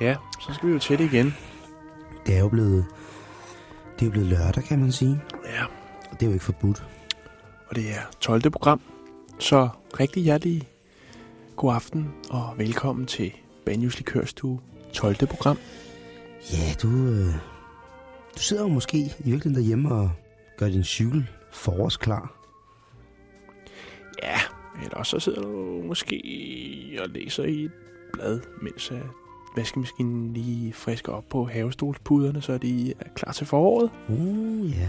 Ja, så skal vi jo til det igen. Det er jo blevet, det er jo blevet lørdag, kan man sige. Ja, Og det er jo ikke forbudt. og det er 12. program. Så rigtig hjertelig god aften og velkommen til Banjus Likørstue 12. program. Ja, du, øh, du sidder jo måske i virkeligheden derhjemme og gør din cykel forårsklar. Ja, eller så sidder du måske og læser i et blad, mens vaskemaskinen lige frisker op på havestolspuderne, så de er klar til foråret. Uh, ja.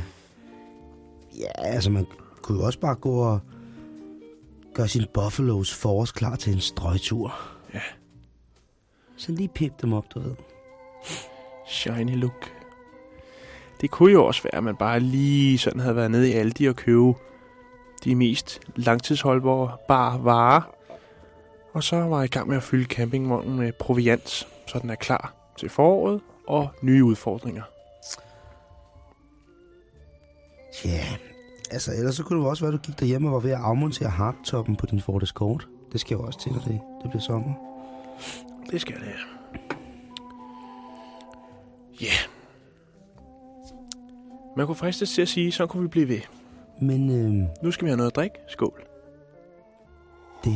Ja, altså man kunne jo også bare gå og gøre sin Buffalos forårsklar til en strøgtur. Ja. Så lige pip dem op, du ved. Shiny look. Det kunne jo også være, at man bare lige sådan havde været nede i Aldi og købe de mest langtidsholdbare varer. Og så var jeg i gang med at fylde campingvognen med proviant, så den er klar til foråret og nye udfordringer. Ja, altså ellers så kunne det også være, at du gik derhjemme og var ved at afmontere hardtoppen på din Ford Escort. Det skal jo også til, når det, det bliver sommer. Det skal det. Ja. Yeah. Man kunne fristes til at sige, så kunne vi blive ved. Men øh, Nu skal vi have noget at drikke. Skål. det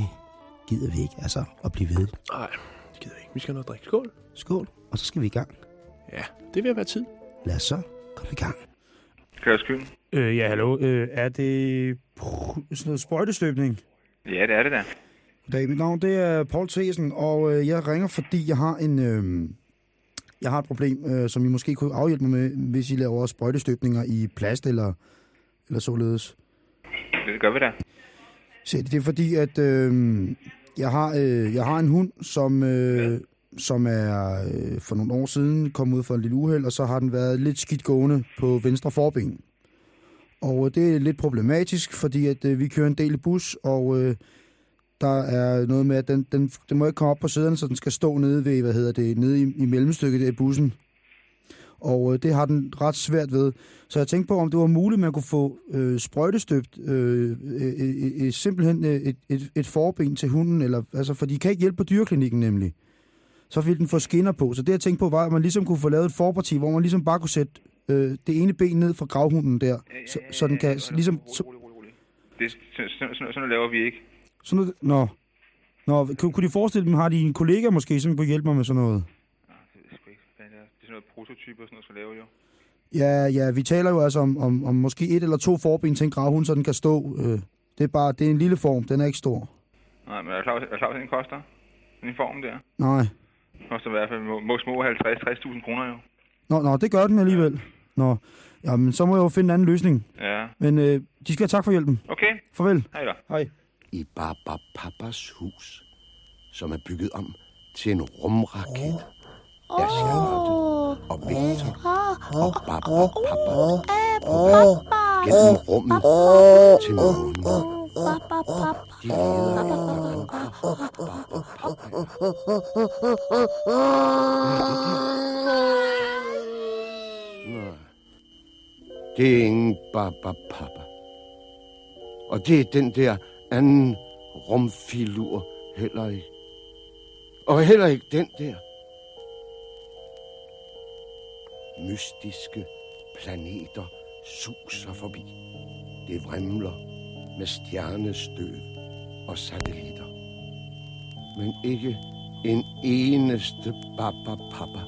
gider vi ikke, altså at blive ved. Nej, gider vi ikke. Vi skal have noget at drikke. Skål. Skål, og så skal vi i gang. Ja, det vil være tid. Lad os så komme i gang. Kørskyn? Øh, ja, hallo. Øh, er det sådan noget sprøjtestøbning? Ja, det er det da. Goddag, mit navn det er Paul Thesen, og øh, jeg ringer, fordi jeg har en... Øh, jeg har et problem, øh, som I måske kunne afhjælpe mig med, hvis I laver sprøjtestøbninger i plast eller, eller således. Det gør vi da. Se, det er fordi, at øh, jeg, har, øh, jeg har en hund, som, øh, som er øh, for nogle år siden kommet ud for en lille uheld, og så har den været lidt skidt gående på venstre forben. Og øh, det er lidt problematisk, fordi at øh, vi kører en del i bus, og øh, der er noget med, at den, den, den må ikke komme op på sæderne, så den skal stå nede ved, hvad hedder det, nede i, i mellemstykket af bussen. Og øh, det har den ret svært ved. Så jeg tænkte på, om det var muligt, at man kunne få øh, sprøjtestøbt øh, øh, øh, øh, simpelthen øh, et, et, et forben til hunden, eller, altså, for de kan ikke hjælpe på dyreklinikken nemlig. Så ville den få skinner på. Så det jeg tænkte på var, at man ligesom kunne få lavet et forparti, hvor man ligesom bare kunne sætte øh, det ene ben ned fra gravhunden der, så, så den kan ligesom... Så, Rolig, rolig, rolig. Det, sådan, sådan, sådan, sådan laver vi ikke. sådan noget, nå, nå, kunne, kunne de forestille dem, har de en kollega måske, som kunne hjælpe mig med sådan noget? Ah, det er sgu ikke. Sådan noget prototyper, sådan noget, skal lave jo. Ja, ja, vi taler jo altså om, om, om måske et eller to forben til en gravhund, så den kan stå. Øh, det er bare, det er en lille form, den er ikke stor. Nej, men er klar, er hvad den koster? Den form der. Nej. Den koster i hvert fald må, må små 50-60.000 kroner jo. Nå, nå, det gør den alligevel. Nå, jamen, så må jeg jo finde en anden løsning. Ja. Men øh, de skal have tak for hjælpen. Okay. Farvel. Hej da. Hej. i Baba Papas hus, som er bygget om til en rumraket. Er Charlotte og Victor og Baba Papa på vej gennem rummet til månen. De leder efter Baba Papa. Det er ingen Baba Papa. Og det er den der anden rumfilur heller ikke. Og heller ikke den der. Mystiske planeter suser forbi. Det vrimler med stjernestøv og satellitter. Men ikke en eneste Baba Papa.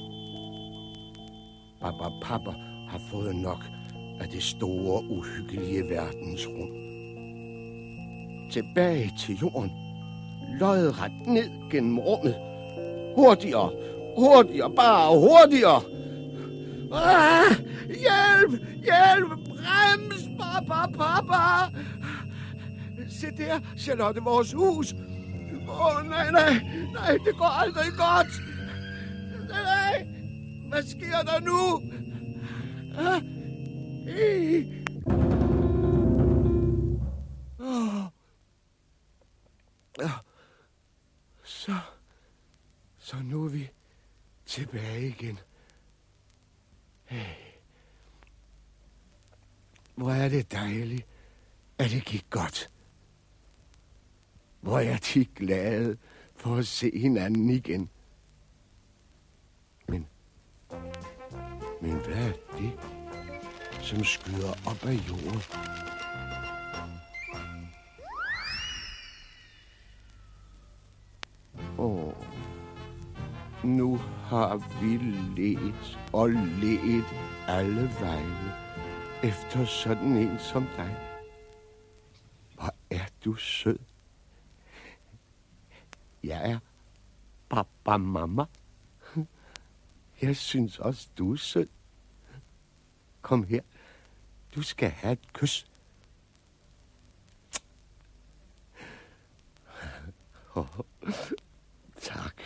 Baba Papa har fået nok af det store, uhyggelige verdensrum tilbage til jorden. Lodret ned gennem rummet. Hurtigere, hurtigere, bare hurtigere. Ah, hjælp, hjælp, brems, papa, papa. Se der, Charlotte, vores hus. Åh, oh, nej, nej, nej, det går aldrig godt. Nej, hvad sker der nu? Ah, eh. oh. Ah. Ja. Så, så nu er vi tilbage igen. Hey. Hvor er det dejligt, at det gik godt. Hvor er de glade for at se hinanden igen. Men hvad er det, som skyder op af jorden? Åh, nu har vi let og let alle veje efter sådan en som dig. Hvor er du sød. Jeg er papa mamma. Jeg synes også, du er sød. Kom her. Du skal have et kys. Oh, tak.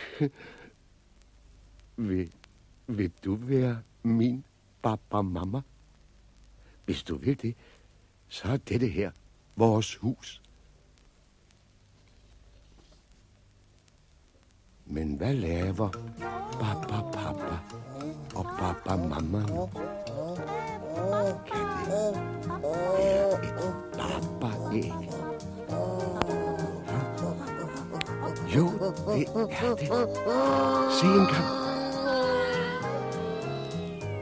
Vil, vil du være min papa mamma? Hvis du vil det, så er dette her vores hus. Men hvad laver papa papa og papa mamma nu? Kan det være et papa-æg? Jo, det er det. Se engang.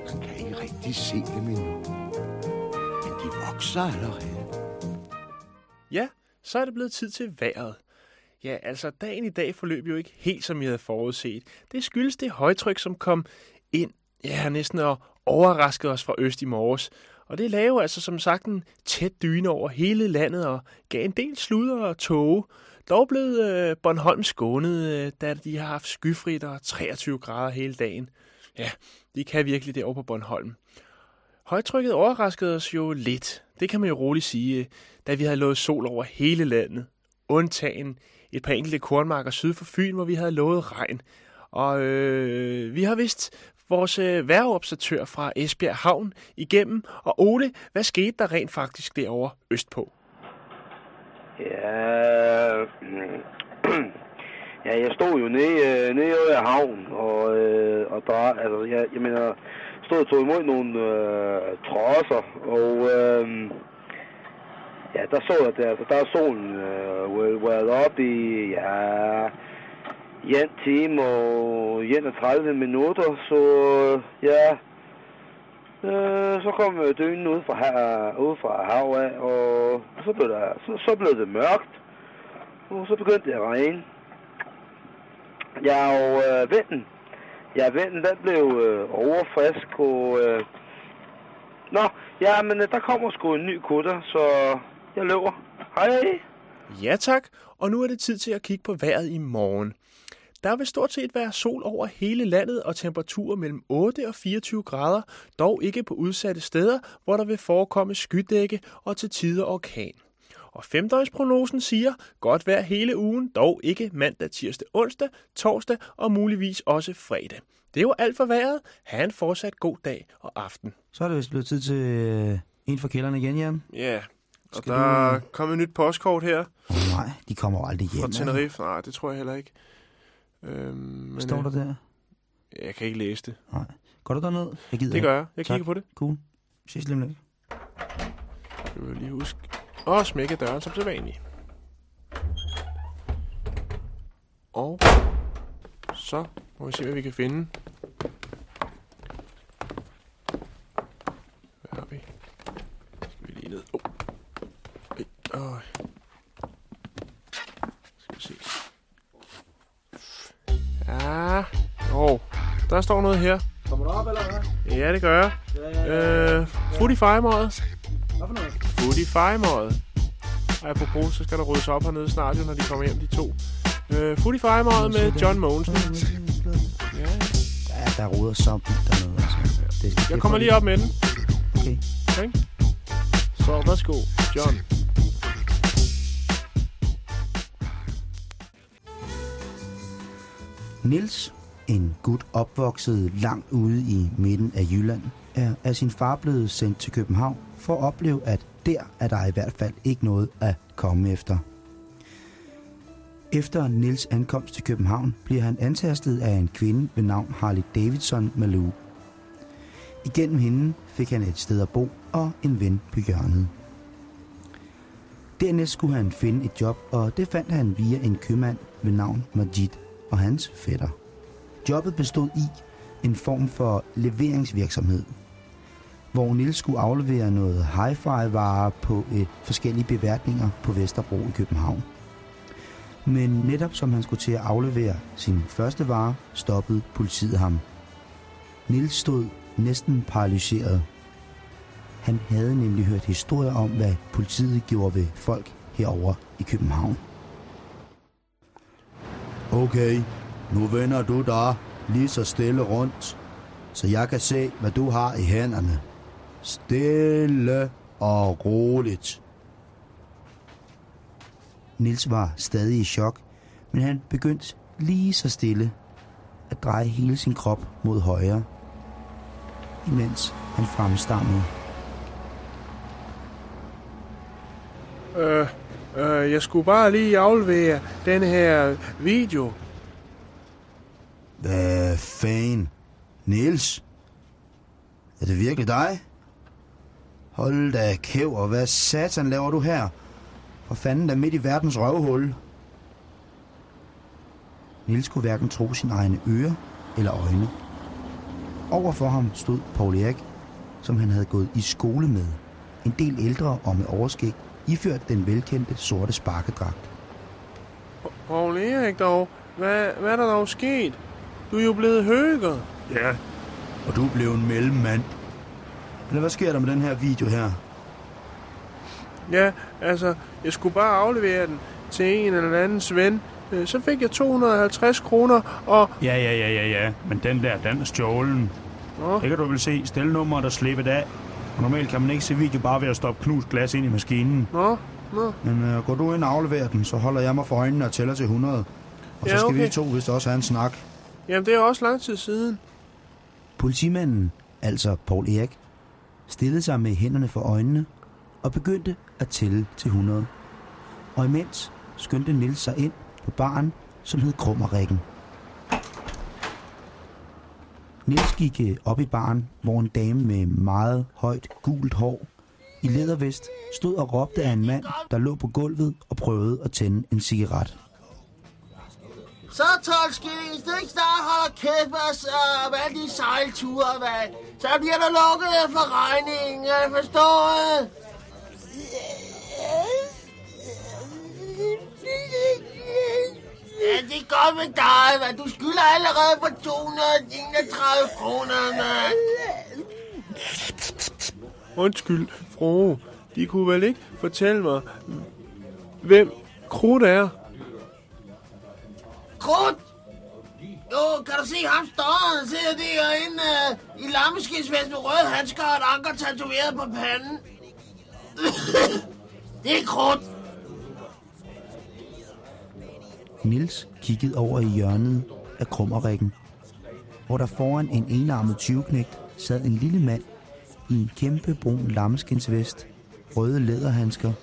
Man kan ikke rigtig se dem endnu. Men de vokser. Ja, så er det blevet tid til vejret. Ja, altså dagen i dag forløb jo ikke helt som jeg havde forudset. Det skyldes det højtryk, som kom ind, ja, næsten og overraskede os fra øst i morges. Og det lavede altså som sagt en tæt dyne over hele landet og gav en del sludder og tåge. Dog blev øh, Bornholm skånet, øh, da de har haft skyfrit og 23 grader hele dagen. Ja, de kan virkelig det over på Bornholm. Højtrykket overraskede os jo lidt, det kan man jo roligt sige, øh. da vi havde lovet sol over hele landet. Undtagen et par enkelte kornmarker syd for Fyn, hvor vi havde lovet regn. Og øh, vi har vist vores øh, vejrobservatør fra Esbjerg Havn igennem. Og Ole, hvad skete der rent faktisk derovre østpå? Ja, ja, jeg stod jo nede, øh, nede ved havn, og, øh, og der, altså, jeg, jeg mener, stod og tog imod nogle øh, trosser, og øh, ja, der så jeg, der, altså, der er solen øh, været op i, ja, en time og 31 minutter, så ja, øh, så kom øh, dynen ud fra, her, ud fra havet og så blev, der, så, så blev det mørkt, og så begyndte det at regne. Ja, og øh, vinden, ja, vinden, den blev øh, overfrisk, og øh, nå, ja, men øh, der kommer sgu en ny kutter, så jeg løber. Hej. Ja tak, og nu er det tid til at kigge på vejret i morgen. Der vil stort set være sol over hele landet og temperaturer mellem 8 og 24 grader, dog ikke på udsatte steder, hvor der vil forekomme skydække og til tider orkan. Og femdøgnsprognosen siger godt vejr hele ugen, dog ikke mandag, tirsdag, onsdag, torsdag og muligvis også fredag. Det er jo alt for vejret. Ha' en fortsat god dag og aften. Så er det vist blevet tid til øh, en for kælderne igen, Jan. Ja, og Skal der du- kommet et nyt postkort her Oh, nej, de kommer jo aldrig hjem. fra. Tenerife. Nej, det tror jeg heller ikke. Øhm, men, Hvad står der der? øh, Jeg kan ikke læse det. Nej. Går du derned? Jeg gider Det gør jeg. Jeg Tak. kigger på det. Cool. Ses lige om lidt. Jeg vil lige huske. Og smække døren som sædvanligt. Og så må vi se, hvad vi kan finde. Hvad har vi? Skal vi lige ned. Oh. Ej, øj. Skal vi se. Ja. Åh, der står noget her. Kommer du op, eller hvad? Ja, det gør jeg. Øh, Fruity Fire-møget. Fejemøjet. Og apropos, så skal der ryddes op hernede snart, når de kommer hjem, de to. Øh, Foodie Fejemøjet med John Mogensen. Ja, Ja, der roder så vildt dernede, altså. Det, det jeg kommer lige op med den. Okay. Okay. Så værsgo, John. Nils, en gut opvokset langt ude i midten af Jylland, er af sin far blevet sendt til København for at opleve, at der er der i hvert fald ikke noget at komme efter. Efter Nils ankomst til København bliver han antastet af en kvinde ved navn Harley Davidson Malou. Igennem hende fik han et sted at bo og en ven på hjørnet. Dernæst skulle han finde et job, og det fandt han via en købmand ved navn Majid og hans fætter. Jobbet bestod i, en form for leveringsvirksomhed, hvor Nils skulle aflevere noget hi-fi-varer på et forskellige beværtninger på Vesterbro i København. Men netop som han skulle til at aflevere sin første vare, stoppede politiet ham. Nils stod næsten paralyseret. Han havde nemlig hørt historier om, hvad politiet gjorde ved folk herover i København. Okay, nu vender du dig lige så stille rundt, så jeg kan se, hvad du har i hænderne. Stille og roligt. Nils var stadig i chok, men han begyndte lige så stille at dreje hele sin krop mod højre, imens han fremstammede. Øh, øh, jeg skulle bare lige aflevere den her video. Hvad fanden? Niels? Er det virkelig dig? Hold da kæv, og hvad satan laver du her? For fanden er midt i verdens røvhul. Niels kunne hverken tro sine egne ører eller øjne. Overfor ham stod Paul Erik, som han havde gået i skole med. En del ældre og med overskæg, iført den velkendte sorte sparkedragt. Poul Erik dog, hvad, hvad er der dog sket? Du er jo blevet høger. Ja, og du blev en mellemmand. Eller hvad sker der med den her video her? Ja, altså, jeg skulle bare aflevere den til en eller andens ven. Øh, Så fik jeg 250 kroner, og... Ja, ja, ja, ja, ja. Men den der, den er stjålen. Nå, Det kan du vel se. Stelnummeret er slippet af. Og normalt kan man ikke se video bare ved at stoppe knust glas ind i maskinen. nå, nå. Men øh, går du ind og afleverer den, så holder jeg mig for øjnene og tæller til 100. Og så Ja, skal okay. vi to vist også have en snak. Jamen, det er også lang tid siden. Politimanden, altså Paul Erik, stillede sig med hænderne for øjnene og begyndte at tælle til 100. Og imens skyndte Nils sig ind på baren, som hed Krummerrækken. Nils gik øh, op i baren, hvor en dame med meget højt gult hår i lædervest stod og råbte af en mand, der lå på gulvet og prøvede at tænde en cigaret. Så 12 det hvis ikke snart holder kæft med os, uh, alle de sejlture, hvad. Så bliver der lukket for regningen, øh, jeg forstår Ja, det er godt med dig, hvad. Du skylder allerede for 231 kroner, mand. Undskyld, fru. De kunne vel ikke fortælle mig, hvem Krudt er? Krudt! Jo, kan du se ham stå? Han sidder derinde uh, i lammeskinsvest med røde handsker og et anker tatoveret på panden. det er Krudt. Nils kiggede over i hjørnet af krummerrækken, hvor der foran en enarmet tyveknægt sad en lille mand i en kæmpe brun lammeskinsvest, røde læderhandsker,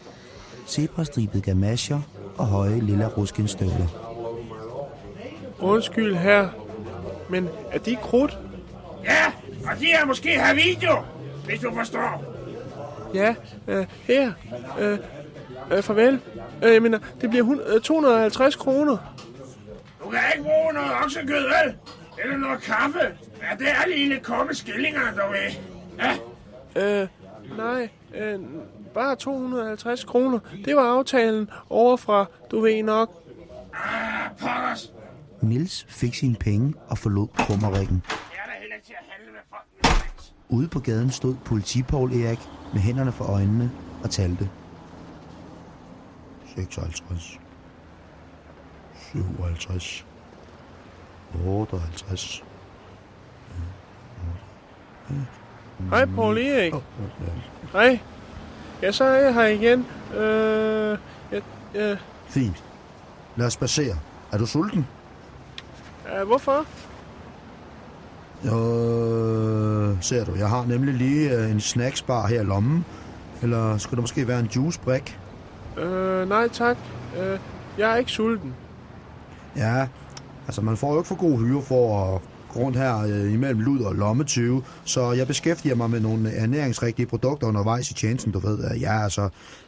zebrastribede gamasjer og høje lilla ruskinstøvler. Undskyld, her. Men er de Krudt? Ja, og de er måske her video, hvis du forstår. Ja, øh, her. Øh, øh, farvel. Øh, jeg mener, det bliver hun, øh, 250 kroner. Du kan ikke bruge noget oksekød, vel? Eller noget kaffe. Ja, det er lige lidt komme skillinger, du ved. Ja, Øh, nej, øh, bare 250 kroner. Det var aftalen over fra, du ved nok. ah, pokkers. Nils fik sine penge og forlod. Jeg er folk. Ude på gaden stod politipaul Erik med hænderne for øjnene og talte. 56. 57. 58. Hej, Paul Erik. Hej. Ja, så er jeg her igen. Øh, ja, ja, Fint. Lad os passere. Er du sulten? Ja, hvorfor? Øh, ser du, jeg har nemlig lige øh, en snacksbar her i lommen. Eller skulle der måske være en juicebrik? Øh, nej tak. Øh, jeg er ikke sulten. Ja, altså man får jo ikke for god hyre for at rundt her øh, imellem lud og lommetyve, så jeg beskæftiger mig med nogle ernæringsrigtige produkter undervejs i tjenesten, du ved. Øh, Ja, altså,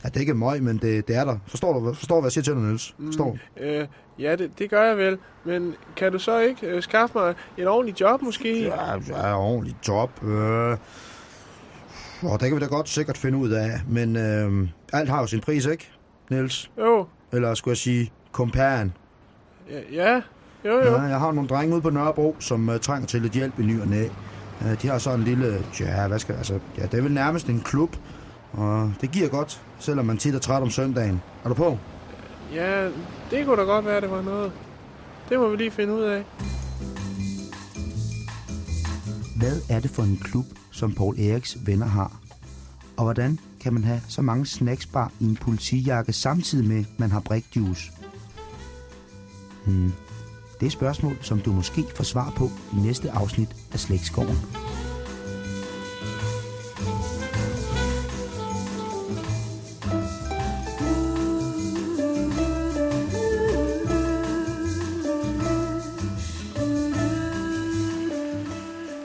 ja, det er ikke møg, men det, det er der. Forstår du, forstår hvad jeg siger til dig, Niels? Forstår du? Øh, ja, det, det gør jeg vel. Men kan du så ikke øh, skaffe mig et ordentligt job, måske? Ja, ja ordentligt job. Øh, og det kan vi da godt sikkert finde ud af. Men øh, alt har jo sin pris, ikke, Niels? Jo, Eller skulle jeg sige, kompan. ja, ja. Jo, jo. Ja, jeg har nogle drenge ude på Nørrebro, som uh, trænger til lidt hjælp i ny og næ. Uh, de har så en lille, ja, hvad skal altså, ja, det er vel nærmest en klub. Og det giver godt, selvom man tit er træt om søndagen. Er du på? Ja, det kunne da godt være, det var noget. Det må vi lige finde ud af. Hvad er det for en klub, som Paul Eriks venner har? Og hvordan kan man have så mange snacksbar i en politijakke samtidig med, man har brikjuice? Hmm. Det er spørgsmål, som du måske får svar på i næste afsnit af Slægtskoven.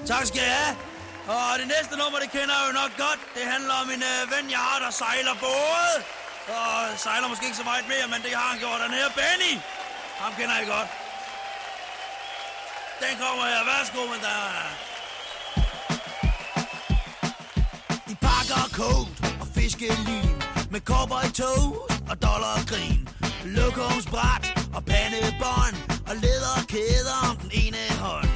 Tak skal jeg have. Og det næste nummer, det kender jeg jo nok godt. Det handler om en øh, ven, jeg har, der sejler både. Og sejler måske ikke så meget mere, men det har han gjort. Den her Benny. Ham kender jeg godt. Den kommer her. Værsgo, men der De pakker kogt og fiskelim med kopper i tog og dollar og grin. Lokumsbræt og pandebånd og læderkæder om den ene hånd.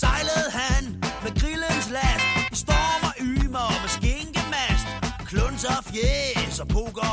Sejlede han med grillens last i storm og ymer med skinkemast. Klunser fjes og poker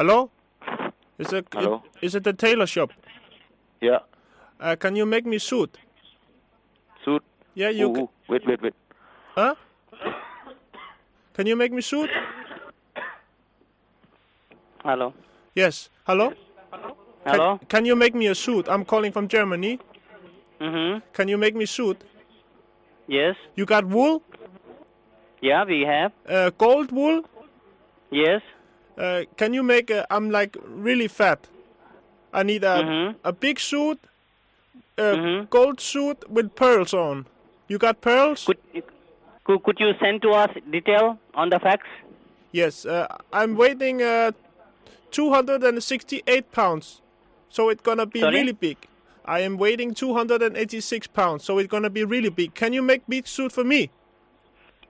Hello? Is it, Hello? is it the tailor shop? Yeah. Uh, can you make me suit? Suit. Yeah, you. Ca- uh, wait, wait, wait. Huh? Can you make me suit? Hello. Yes. Hello? Hello? Can, can you make me a suit? I'm calling from Germany. Mm-hmm. Can you make me suit? Yes. You got wool? Yeah, we have. Uh, gold wool? Yes. Uh, can you make a, I'm like really fat. I need a, Mhm. a big suit, a Mhm. gold suit with pearls on. You got pearls? Could, could, could you send to us detail on the fax? Yes, uh, I'm waiting uh, 268 pounds. So it's gonna be Sorry? really big. I am waiting 286 pounds, so it's gonna be really big. Can you make big suit for me?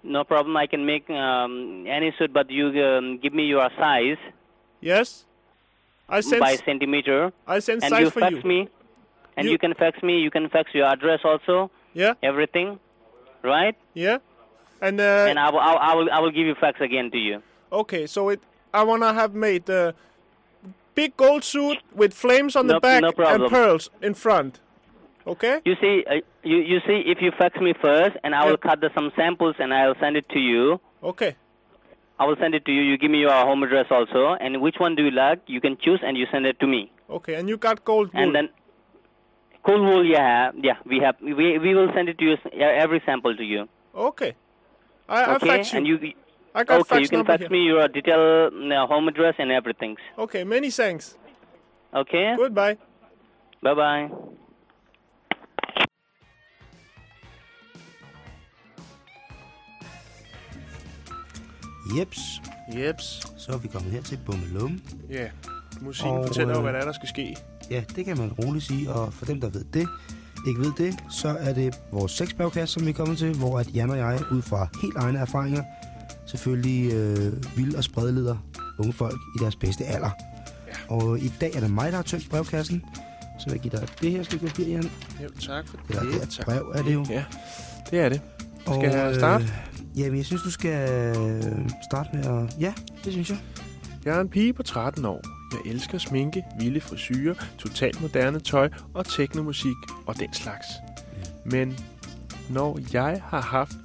No problem. I can make um, any suit, but you um, give me your size Yes? I send by centimeter. I send and size you for fax you. me. And You- you... can fax me. You can fax your address also. Yeah? Everything, right? Yeah? And uh, and I will, I will, I will, give you fax again to you. okay, so it I wanna have made the big gold suit with flames on No- the back no and pearls in front. Okay? You see, uh, you you see, if you fax me first, and I will cut the, some samples, and I'll send it to you. Okay. I will send it to you. You give me your home address also, and which one do you like? You can choose, and you send it to me. Okay, and you got gold wool. And then, cool wool, yeah, yeah, we have. We we will send it to you every sample to you. Okay. I, I okay, fax you. and you. I got okay, you can fax here. me your detail, uh, home address, and everything. Okay, many thanks. Okay. Goodbye. Bye bye. Jeps. Jeps. Så er vi kommet her til Bummelum. Ja, musikken Og, fortæller jo, øh, hvad der er, der skal ske. Ja, det kan man roligt sige, og for dem, der ved det, ikke ved det, så er det vores sexbrevkasse, som vi er kommet til, hvor at Jan og jeg, ud fra helt egne erfaringer, selvfølgelig øh, vil og spredleder unge folk i deres bedste alder. Ja. Og i dag er det mig, der har tømt brevkassen, så vil jeg give dig det her stykke papir, Jan. Jo, tak for Eller det. det er et brev, er det jo. Ja, det er det. Skal jeg øh, starte? Jamen, jeg synes, du skal øh, starte med at... Ja, det synes jeg. Jeg er en pige på 13 år. Jeg elsker sminke, vilde frisyrer, totalt moderne tøj og teknomusik og den slags. Men når jeg har haft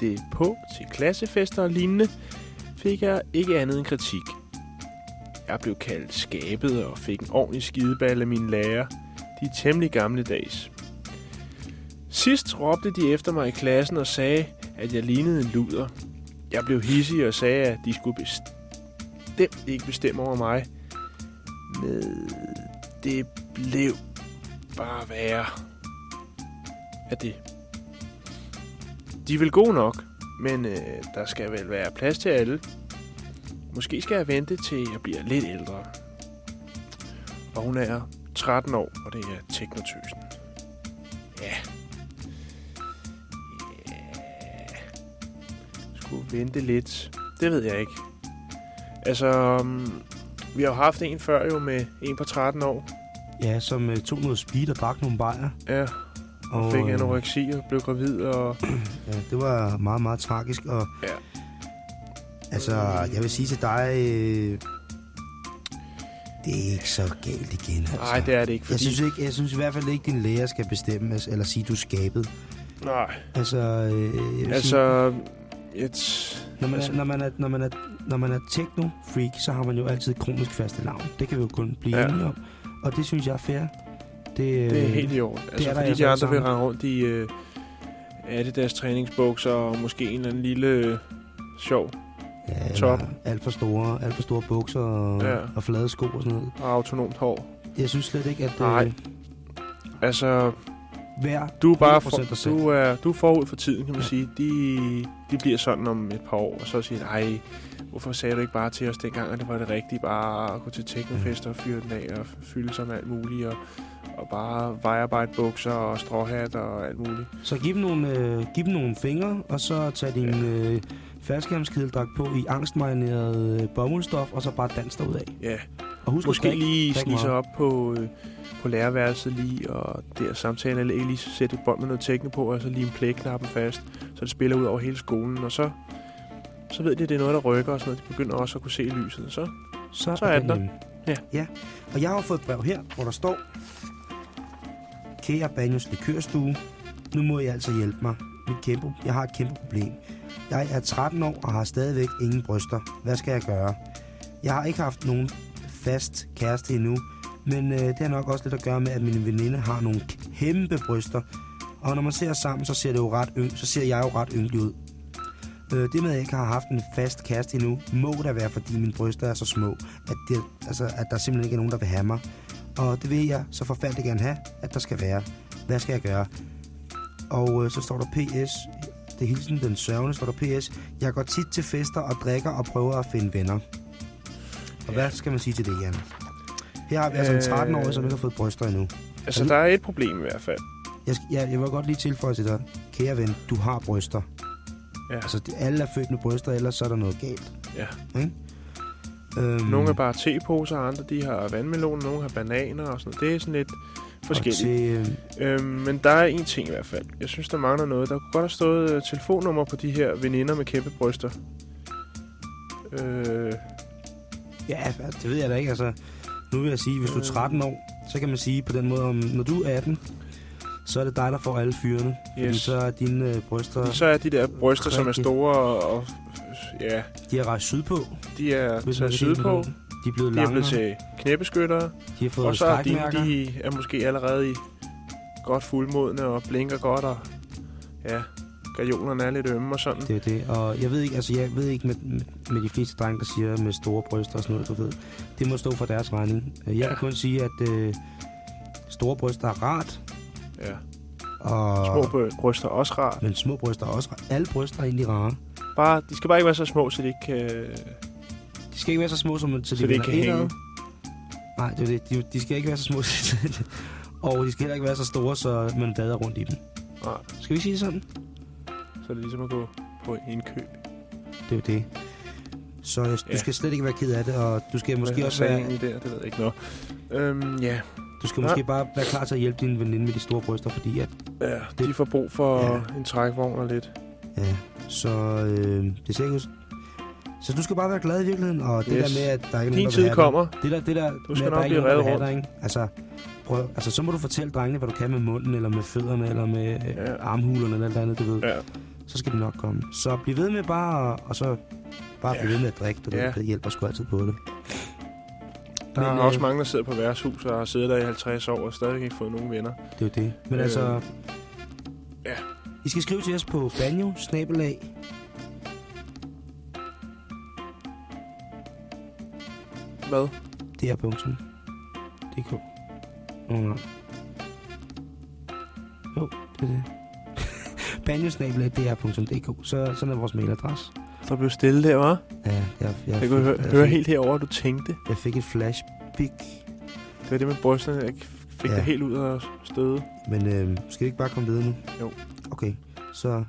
det på til klassefester og lignende, fik jeg ikke andet end kritik. Jeg blev kaldt skabet og fik en ordentlig skideball af mine lærer. De er temmelig gamle dags. Sidst råbte de efter mig i klassen og sagde, at jeg lignede en luder. Jeg blev hissig og sagde, at de skulle bestemt ikke bestemme over mig. Men det blev bare værre af det. De er vel gode nok, men øh, der skal vel være plads til alle. Måske skal jeg vente til jeg bliver lidt ældre. Og hun er 13 år, og det er teknotøsen. Vente lidt. Det ved jeg ikke. Altså, um, vi har jo haft en før jo med en på 13 år. Ja, som øh, tog noget speed og drak nogle bajer. Ja, og fik anoreksi og blev gravid og... Ja, det var meget, meget tragisk, og... Ja. Altså, jeg vil sige til dig... Øh, det er ikke så galt igen, altså. Nej, det er det ikke, Jeg fordi- synes, ikke, jeg synes i hvert fald ikke, din læger skal bestemme, altså, eller sige, du er skabet. Nej. Altså, øh, jeg Altså, sige, et, når, man altså- er, når, man er, når, man er, når man er techno-freak, så har man jo altid kronisk faste navn. Det kan vi jo kun blive Ja. enige om. Og det synes jeg er fair. Det, det er øh, helt i orden. Altså, er fordi de andre vil sammen. rende rundt i øh, Adidas træningsbukser og måske en eller anden lille øh, sjov Ja, top alt for store, alt for store bukser og, Ja. og flade sko og sådan noget. og autonomt hår. Jeg synes slet ikke, at... Nej. Øh, Altså, hver du er bare 100% for, du er, du er forud for tiden, kan man ja. sige. De, de bliver sådan om et par år, og så siger de, ej, hvorfor sagde du ikke bare til os dengang, at det var det rigtige, bare at gå til teknofester og fyre den af og fylde sig med alt muligt, og, og bare vejarbejde bukser og stråhat og alt muligt. Så giv dem nogle, øh, giv dem nogle fingre, og så tag din øh, faldskærmskedeldragt på i angstmarineret øh, bomuldstof, og så bare dans derud af. Ja. Og husk Måske at lige snige op på, øh, på lærerværelset lige, og der samtale, eller lige sætte et bånd med noget tekno på, og så lige en play-knappen fast, så det spiller ud over hele skolen, og så, så ved de, at det er noget, der rykker, og sådan noget. De begynder også at kunne se lyset, så, Så, så er den der. Ja. ja. Og jeg har fået et brev her, hvor der står, Kære Banjos Likørstue, nu må I altså hjælpe mig. Mit kæmpe, jeg har et kæmpe problem. Jeg er 13 år og har stadigvæk ingen bryster. Hvad skal jeg gøre? Jeg har ikke haft nogen fast kæreste endnu. Men øh, det har nok også lidt at gøre med, at min veninde har nogle kæmpe bryster. Og når man ser sammen, så ser, det jo ret yng, så ser jeg jo ret ynglig ud. Øh, det med, at jeg ikke har haft en fast kæreste endnu, må da være, fordi mine bryster er så små, at, det, altså, at der simpelthen ikke er nogen, der vil have mig. Og det vil jeg så forfærdeligt gerne have, at der skal være. Hvad skal jeg gøre? Og øh, så står der PS. Det er hilsen den sørgende, står der PS. Jeg går tit til fester og drikker og prøver at finde venner. Og hvad skal man sige til det, Jan? Her har vi altså en 13-årig, som ikke har fået bryster endnu. Altså, der er et problem i hvert fald. Jeg, skal- jeg, vil godt lige tilføje til dig. Kære ven, du har bryster. Ja. Altså, alle er født med bryster, ellers så er der noget galt. Ja. Ikke? Øhm, Nogle er bare teposer, andre de har vandmelon, nogle har bananer og sådan noget. Det er sådan lidt forskelligt. Til, Øhm, men der er en ting i hvert fald. Jeg synes, der mangler noget. Der kunne godt have stået øh, telefonnummer på de her veninder med kæmpe bryster. Øh, Ja, altså, det ved jeg da ikke. Altså, nu vil jeg sige, hvis du er 13 år, så kan man sige på den måde, om når du er 18, så er det dig, der får alle fyrene. Yes. så er dine øh, bryster, så er de der bryster, som er Rigtig. store og, og ja, de er rejst sydpå. de er taget sydpå. De er blevet De er langere. blevet til knæbeskyttere. De har fået Og så er strækmærker. de er måske allerede i godt fuldmodne og blinker godt. Og ja, gajolerne er lidt ømme og sådan. Det er det. Og jeg ved ikke, altså jeg ved ikke med, med, de fleste drenge, der siger med store bryster og sådan noget, du ved. Det må stå for deres regning. Jeg Ja. kan kun sige, at øh, store bryster er rart. Ja. Og, Små bry- bryster er også rart. Men små bryster er også rart. Alle bryster er egentlig rare. Bare, de skal bare ikke være så små, så de ikke kan... De skal ikke være så små, som, så de, Så de ikke kan indad. hænge. Nej, det er det. De, de skal ikke være så små. og de skal heller ikke være så store, så man vader rundt i dem. Nej. Skal vi sige det sådan? Så er det ligesom at gå på indkøb. Det er jo det. Så jeg, du Ja. skal slet ikke være ked af det, og du skal måske Hvad også være, egentlig der? Det ved jeg ikke noget. Øhm, ja. du skal Ja. måske bare være klar til at hjælpe din veninde med de store bryster, fordi at, ja, de får brug for Ja. en trækvogn og lidt. ja, så øh, det ser ikke Så du skal bare være glad i virkeligheden, og det Yes. der med, at der ikke er nogen, der tid vil have kommer. det der, det der Du skal med, der nok er blive der vil reddet dig, ikke? Altså, prøv, altså, så må du fortælle drengene, hvad du kan med munden, eller med fødderne, eller med ja. Ja. armhulerne, eller alt andet, du ved. Ja. Så skal det nok komme. Så bliv ved med bare, og så bare blive Ja. ved med at drikke, du Ja. ved, det hjælper sgu altid på det. Der er øh, også mange, der sidder på værtshus og har siddet der i 50 år og stadig ikke fået nogen venner. Det er jo det. Men Øh, altså... ja. I skal skrive til os på banjo snabelag Hvad? dr.dk. Nå, nej. Jo, det er det. Banjo snabelag dr.dk. Så sådan er vores mailadresse. Der blev stille der, var. Ja, jeg, jeg, Jeg fik- kunne høre, jeg høre fik- helt herover, du tænkte. Jeg fik et flashback. Det var det med brysterne, jeg fik Ja. det helt ud af støde. Men øh, skal vi ikke bare komme videre nu? Jo. Okay, så...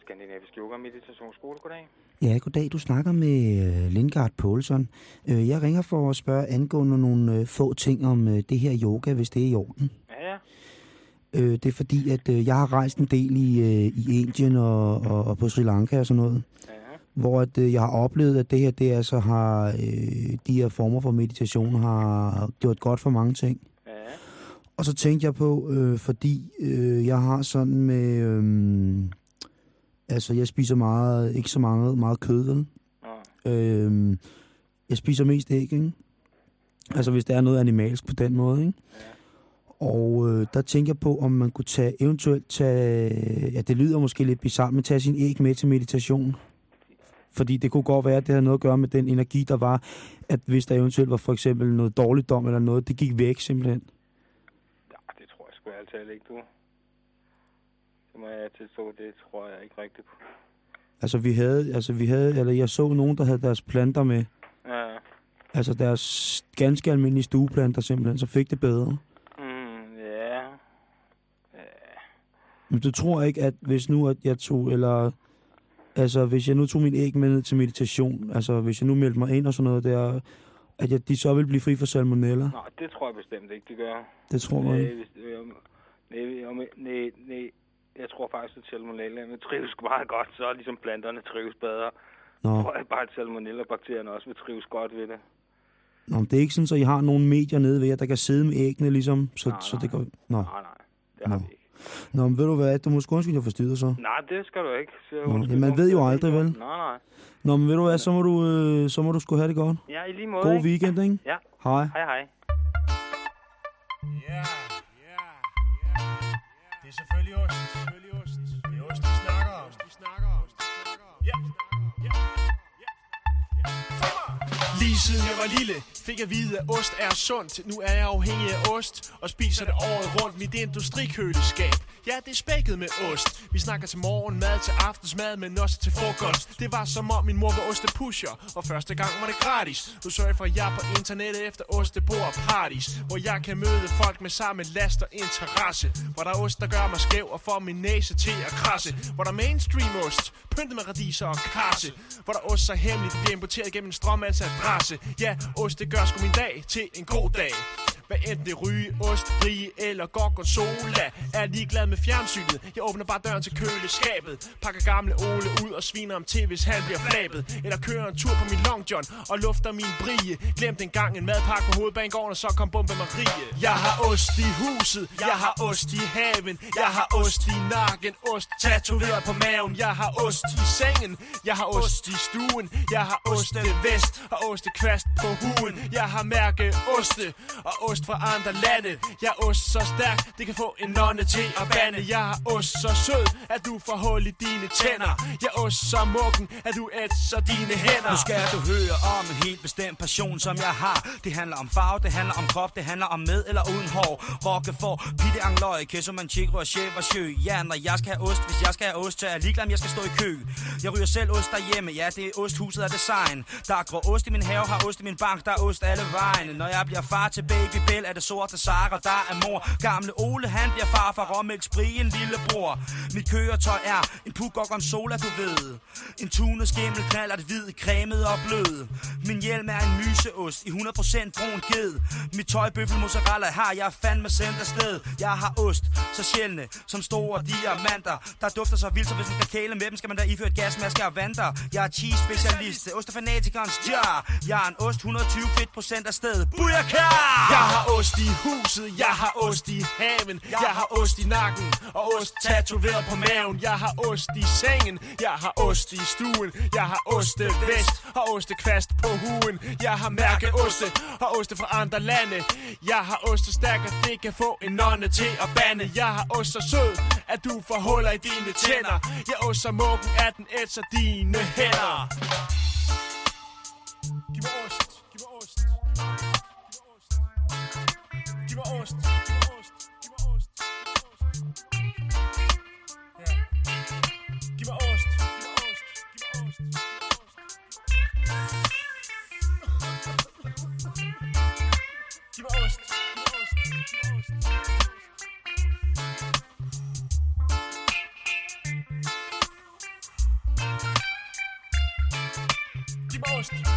Skandinavisk Yoga Meditationsskole, goddag. Ja, goddag. Du snakker med øh, Lindgard Poulsen. Øh, jeg ringer for at spørge angående nogle øh, få ting om det her yoga, hvis det er i orden. Ja, ja. Det er fordi, at jeg har rejst en del i, i Indien og, og, og på Sri Lanka og sådan noget. ja. Hvor at, jeg har oplevet, at det her, det altså har, de her former for meditation har gjort godt for mange ting. Ja, Og så tænkte jeg på, øh, fordi øh, jeg har sådan med, øh, altså jeg spiser meget, ikke så meget, meget kød, vel? Nå. Øh, jeg spiser mest æg, ikke? Altså hvis der er noget animalsk på den måde, ikke? Og øh, der tænker jeg på, om man kunne tage, eventuelt tage, ja det lyder måske lidt bizarrt, men tage sin æg med til meditation. Fordi det kunne godt være, at det havde noget at gøre med den energi, der var, at hvis der eventuelt var for eksempel noget dårligdom eller noget, det gik væk simpelthen. ja, det tror jeg sgu altid ikke, du. Det må jeg tilstå, det tror jeg ikke rigtigt på. Altså vi havde, altså vi havde, eller jeg så nogen, der havde deres planter med. Ja, Altså deres ganske almindelige stueplanter simpelthen, så fik det bedre. mm, ja. ja. Men du tror ikke, at hvis nu at jeg tog, eller altså hvis jeg nu tog min æg med ned til meditation, altså hvis jeg nu meldte mig ind og sådan noget der, at jeg, de så vil blive fri for salmonella? Nej, det tror jeg bestemt ikke, det gør. Det tror jeg. øh, nej, nej, nej, jeg tror faktisk, at salmonella trives meget godt, så ligesom planterne trives bedre. Nå, Jeg tror jeg bare, at salmonella-bakterierne også vil trives godt ved det. Nå men det er ikke sådan, så I har nogle medier nede ved jer, der kan sidde med æggene ligesom, så, Nej, så nej. det går... Nå, Nej, nej, det har Nå. vi ikke. Nå, men ved du hvad, du må sgu undskylde, jeg forstyrrer så. Nej, det skal du ikke. Så Nå, ja, man ved jo aldrig, vel? Nej, nej. Nå, men ved du hvad, så må du, øh, så må du sgu have det godt. Ja, i lige måde, God ikke? weekend, ikke? Ja. Hej. Hej, hej. Det er selvfølgelig ost. Selvfølgelig ost. Det er ost, vi snakker om. Vi snakker om. Ja, ja. Lige siden jeg var lille, fik jeg at vide, at ost er sundt. Nu er jeg afhængig af ost og spiser det året rundt. Mit industrikøleskab, ja, det er spækket med ost. Vi snakker til morgen, mad til aftensmad, men også til frokost. Det var som om min mor var ostepusher, og første gang var det gratis. Nu sørger jeg for, at jeg på internettet efter ostebord og parties, hvor jeg kan møde folk med samme last og interesse. Hvor der er ost, der gør mig skæv og får min næse til at krasse. Hvor der er mainstream ost, pyntet med radiser og karse. Hvor der er ost så hemmeligt, bliver importeret gennem en strømmands adresse. Ja, ost, det gør sgu min dag til en god dag. Hvad enten det ryge, ost, rige eller gorgonzola Er ligeglad med fjernsynet. Jeg åbner bare døren til køleskabet. Pakker gamle Ole ud og sviner om til, hvis han bliver flabet. Eller kører en tur på min long john og lufter min brie. Glemt engang en madpakke på hovedbanegården og så kom Bombe Marie. Jeg har ost i huset, jeg har ost i haven. Jeg har ost i nakken, ost tatoveret på maven. Jeg har ost i sengen, jeg har ost i stuen. Jeg har oste vest og ostekvast på huen. Jeg har mærke oste og ost fra andre lande Jeg er ost så stærk, det kan få en nonne til at bande Jeg er ost så sød, at du får hul i dine tænder Jeg er ost så mukken, at du ætser dine hænder Nu skal du høre om en helt bestemt passion, som jeg har. Det handler om farve, det handler om krop, det handler om med eller uden hår. Rokke for pide angløje, kæsser man chik, og chef og sjø. Ja, når jeg skal have ost, hvis jeg skal have ost, så er jeg ligeglad, om jeg skal stå i kø. Jeg ryger selv ost derhjemme, ja, det er osthuset af design. Der er grå ost i min have, har ost i min bank, der er ost alle vejen. Når jeg bliver far til baby Farvel er det sorte Sara, der er mor. Gamle Ole, han bliver far for Rommels sprig, en lillebror. Mit køretøj er en puk sola, du ved. En tunet skimmel knaller det hvid, cremet og blød. Min hjelm er en myseost i 100% brun ged. Mit tøj bøffel mozzarella har jeg fandme sendt afsted. Jeg har ost, så sjældne som store diamanter. Der dufter så vildt, så hvis man skal kæle med dem, skal man da iføre et gasmaske og vanter. Jeg er cheese specialist, ostefanatikons jar. Jeg er en ost 120 fedt procent af sted. Booyaka! Jeg har ost i huset, jeg har ost i haven Jeg har ost i nakken og ost tatoveret på maven Jeg har ost i sengen, jeg har ost i stuen Jeg har ostevest og ostekvast på huen Jeg har mærkeoste og oste fra andre lande Jeg har ost så stærk, at det kan få en nonne til at bande Jeg har ost så sød, at du får huller i dine tænder Jeg har ost så mukken, at den ætser dine hænder. Giv mig ost, mig Kima Oost. Kima Oost. Kima Oost. Ja. Kima Oost. Kima Oost. Kima Oost. Kima Oost. Kima Oost. Kima Oost. Oost.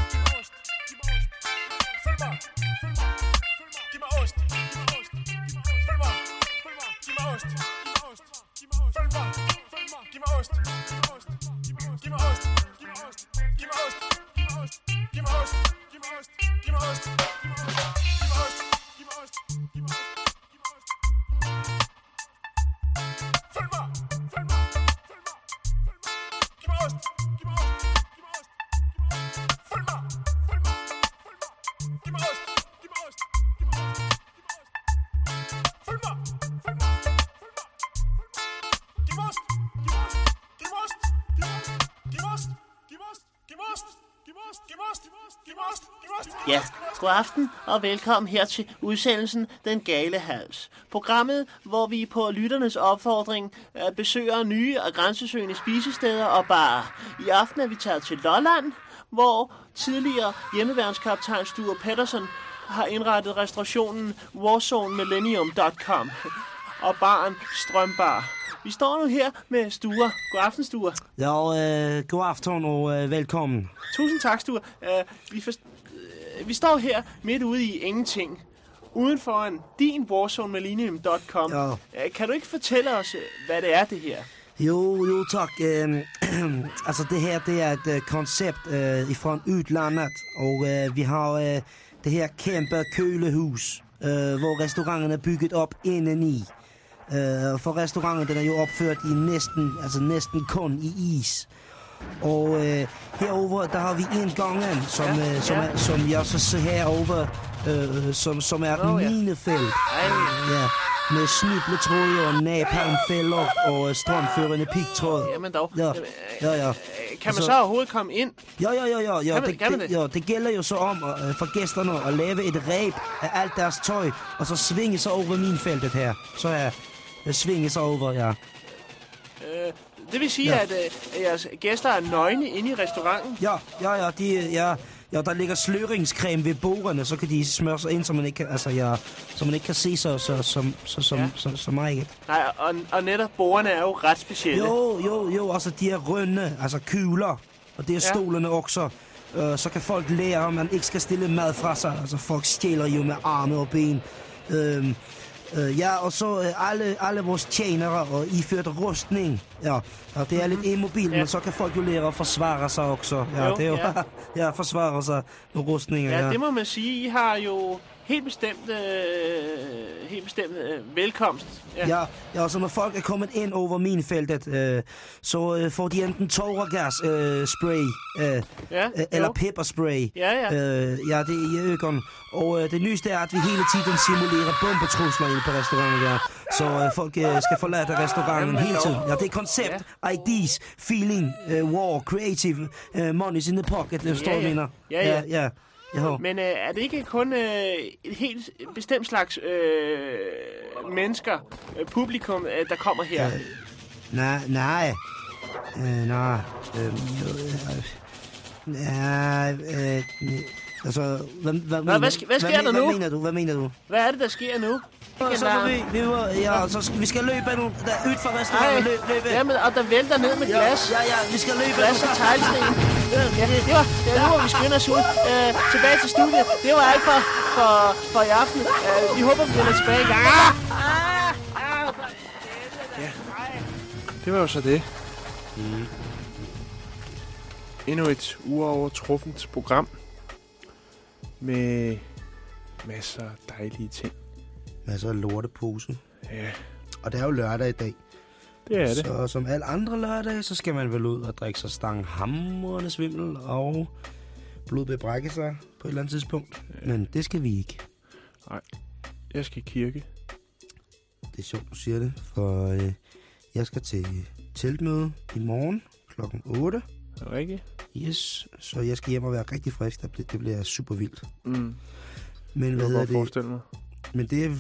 God aften og velkommen her til udsendelsen Den Gale Hals. Programmet, hvor vi på lytternes opfordring øh, besøger nye og grænsesøgende spisesteder og barer. I aften er vi taget til Lolland, hvor tidligere hjemmeværnskaptajn Sture Pettersen har indrettet restaurationen warzonemillennium.com og baren Strømbar. Vi står nu her med Sture. God aften, Sture. Ja, øh, god aften og øh, velkommen. Tusind tak, Sture. Uh, vi, for, uh, vi står her midt ude i ingenting. Uden foran din warzonemillennium.com. Ja. Uh, kan du ikke fortælle os, uh, hvad det er, det her? Jo, jo tak. Øhm, altså det her, det er et øh, koncept øh, ifrån udlandet, og øh, vi har øh, det her kæmpe kølehus, øh, hvor restauranten er bygget op indeni. Øh, for restauranten den er jo opført i næsten, altså næsten kun i is. Og øh, herover der har vi en gangen, som, Ja, øh, som, ja. er, som jeg så ser herover, øh, som, som er et ja. minefelt. Ej. Ja, med snibletråd og napalmfælder og øh, strømførende pigtråd. Jamen dog. Ja, ja, ja. Kan man Altså- så overhovedet komme ind? Ja, ja, ja, ja. ja. Kan man- det, kan man det, ja, det gælder jo så om øh, for gæsterne at lave et ræb af alt deres tøj, og så svinge sig over minfeltet her. Så er øh, svinge sig over, ja. Øh, det vil sige, Ja. at øh, jeres gæster er nøgne inde i restauranten? Ja, ja, ja, de, ja, ja, der ligger sløringscreme ved bordene, så kan de smøre sig ind, så man ikke kan, altså, ja, så man ikke kan se så, så, som, så, Ja. ja. så, så mig, ikke? Nej, og, og netop bordene er jo ret specielle. Jo, jo, jo, altså de er rønne, altså kugler, og det er Ja. stolene også. Øh, så kan folk lære, at man ikke skal stille mad fra sig. Altså folk stjæler jo med arme og ben. Øhm, øh, ja, og så øh, alle, alle vores tjenere og iført rustning. Ja, ja det er lidt immobilt, Ja. men så kan folk jo lære at forsvare sig også. Ja, Jo, det er jo, ja. ja. forsvare sig med rustninger. Ja, Ja, det må man sige. I har jo helt bestemt, øh, helt bestemt øh, velkomst. Ja, ja, og så når folk er kommet ind over minfeltet, øh, så øh, får de enten tåregas øh, spray, øh, Ja, øh, eller pepperspray. Ja, ja. Øh, ja, det er i økon. Og øh, det nyeste er, at vi hele tiden simulerer bombetrusler inde på restauranten, ja. Så øh, folk øh, skal forlade restauranten hele tiden. Ja, det er koncept, IDs, feeling, øh, war, creative, øh, money's in the pocket, det forstår Ja, ja. mener? Ja, ja. ja. ja. Men øh, er det ikke kun øh, et helt bestemt slags øh, mennesker, øh, publikum, øh, der kommer her? Øh, Nej, nej. Øh, nej. Øh, øh, nej, øh, altså, hvad, hvad, Nå, hvad sk- hvad sker hvad, der nu? Hvad mener du? Hvad mener du? Hvad er det, der sker nu? Og så må vi, vi må, ja, så skal, vi skal løbe nu, der, ud fra restauranten, løb, løb. Jamen, og der vælter ned med Ja, glas. ja, ja, vi skal løbe Glas nu. og teglsten. Ja, det var, det var nu, hvor vi skynder os ud. Øh, tilbage til studiet. Det var alt for, for, for i aften. Øh, vi håber, vi vender tilbage i gang. Ah! Det var jo så det. Endnu et uovertruffent program med masser af dejlige ting. Masser af lortepose. Ja, Og det er jo lørdag i dag. Det er det. Så som alle andre lørdage, så skal man vel ud og drikke sig stang hamrende svimmel og blod bebrække sig på et eller andet tidspunkt. Men det skal vi ikke. Jeg skal i kirke. Det er sjovt, du siger det, for øh, jeg skal til teltmøde i morgen klokken 8. Er det rigtigt? Yes, så jeg skal hjem og være rigtig frisk. Det, det bliver super vildt. Mm. Men hvad hedder det? mig. Men det er